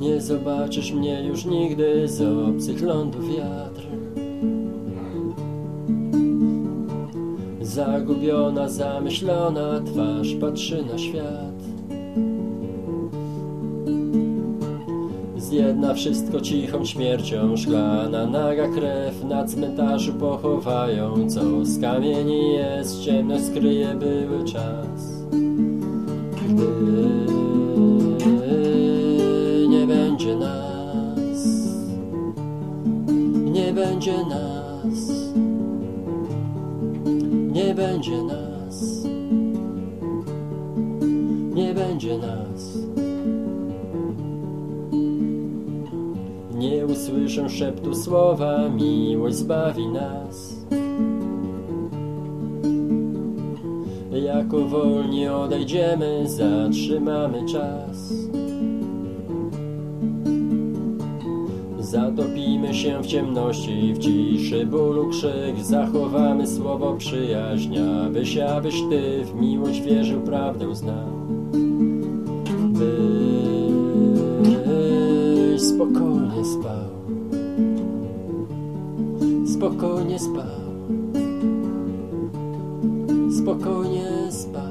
Nie zobaczysz mnie już nigdy z obcych lądów wiatr. Zagubiona, zamyślona twarz patrzy na świat. Zjedna wszystko cichą śmiercią, szklana, naga krew na cmentarzu pochowają, co z kamieni jest, ciemność skryje były czas. Gdy nie będzie nas, nie będzie nas, nie będzie nas. Nie usłyszę szeptu słowa, miłość zbawi nas. Jako wolni odejdziemy, zatrzymamy czas. Zatopimy się w ciemności, w ciszy bólu krzyk, zachowamy słowo przyjaźń, abyś, abyś ty w miłość wierzył, prawdę znał. Byś spokojnie spał, spokojnie spał, spokojnie spał.